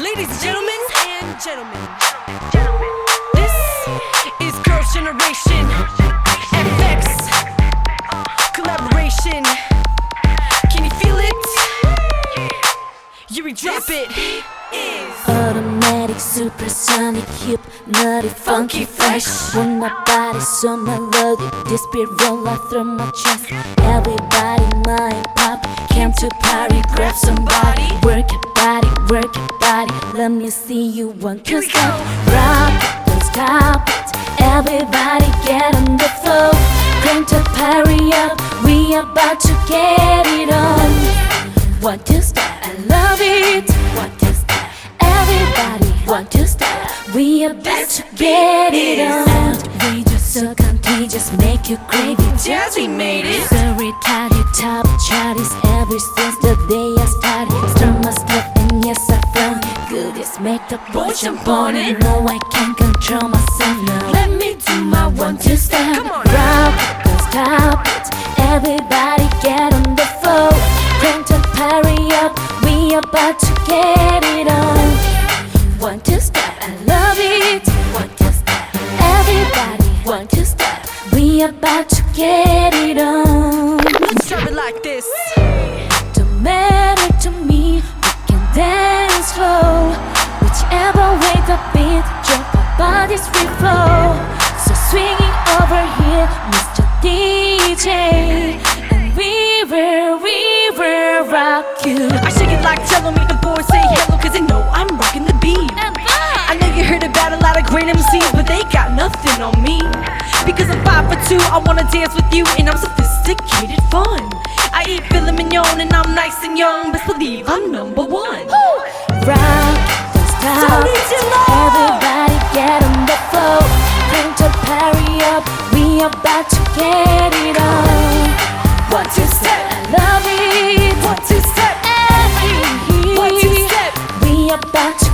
Ladies and gentlemen, and gentlemen, this is Girls' Generation FX collaboration. Can you feel it? Yuri, drop it. Is Automatic, supersonic, hypnotic, funky, fresh. When my body's so melodic, this beat roll out through my chest. Everybody, mind pop, came to party, grab somebody, see you one Here we two step, go. rock it, don't stop it. Everybody get on the floor, crank the party up. We about to get it on. One two step, I love it. One two step, everybody. One two step, we about to get it on. We just so contagious, make you crave it. Jazz, we made it. So retarded, top charties ever since the day I started. Make the boy jump on it. No, I can't control myself now. Let me do my one two step. Come on. Rock don't stop it. Everybody get on the floor. Crank the party up. We about to get it on. One two step, I love it. One two step, everybody. One two step, we about to get it on. Bodies free flow. So swinging over here, Mr. DJ, and we will, we will rock you. I shake it like jello, me the boys say hello, cause they know I'm rocking the beat. I know you heard about a lot of great MCs, but they got nothing on me. Because I'm five for two, I wanna dance with you, and I'm sophisticated fun. I eat filet mignon, and I'm nice and young, best believe I'm number on the floor. Bring the party up. We about to get it on. One, two, step. I love it. One, two, step. Every One, two, step. We about to